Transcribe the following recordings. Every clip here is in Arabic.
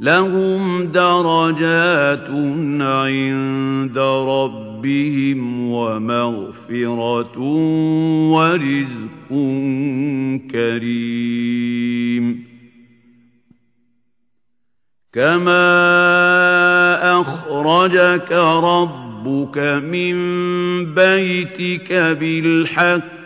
لهم درجات عند ربهم ومغفرة ورزق كريم. كما أخرجك ربك من بيتك بالحق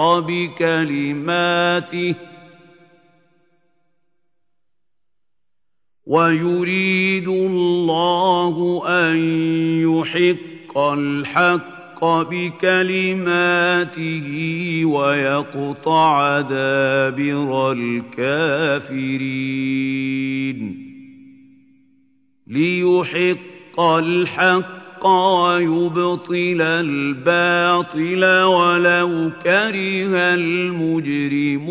بكلماته ويريد الله أن يحق الحق بكلماته ويقطع دابر الكافرين ليحق الحق ويبطل الباطل ولو كره المجرمون.